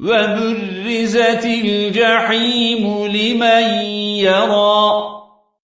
وبرزت الجحيم لمن يرى